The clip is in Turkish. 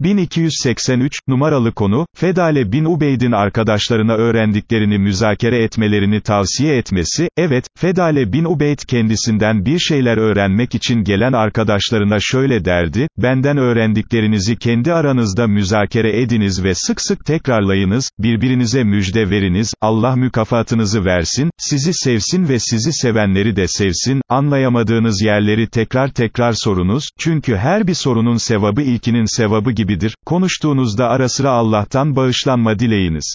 1283, numaralı konu, Fedale bin Ubeyd'in arkadaşlarına öğrendiklerini müzakere etmelerini tavsiye etmesi, evet, Fedale bin Ubeyd kendisinden bir şeyler öğrenmek için gelen arkadaşlarına şöyle derdi, benden öğrendiklerinizi kendi aranızda müzakere ediniz ve sık sık tekrarlayınız, birbirinize müjde veriniz, Allah mükafatınızı versin, sizi sevsin ve sizi sevenleri de sevsin, anlayamadığınız yerleri tekrar tekrar sorunuz, çünkü her bir sorunun sevabı ilkinin sevabı gibidir, konuştuğunuzda ara sıra Allah'tan bağışlanma dileyiniz.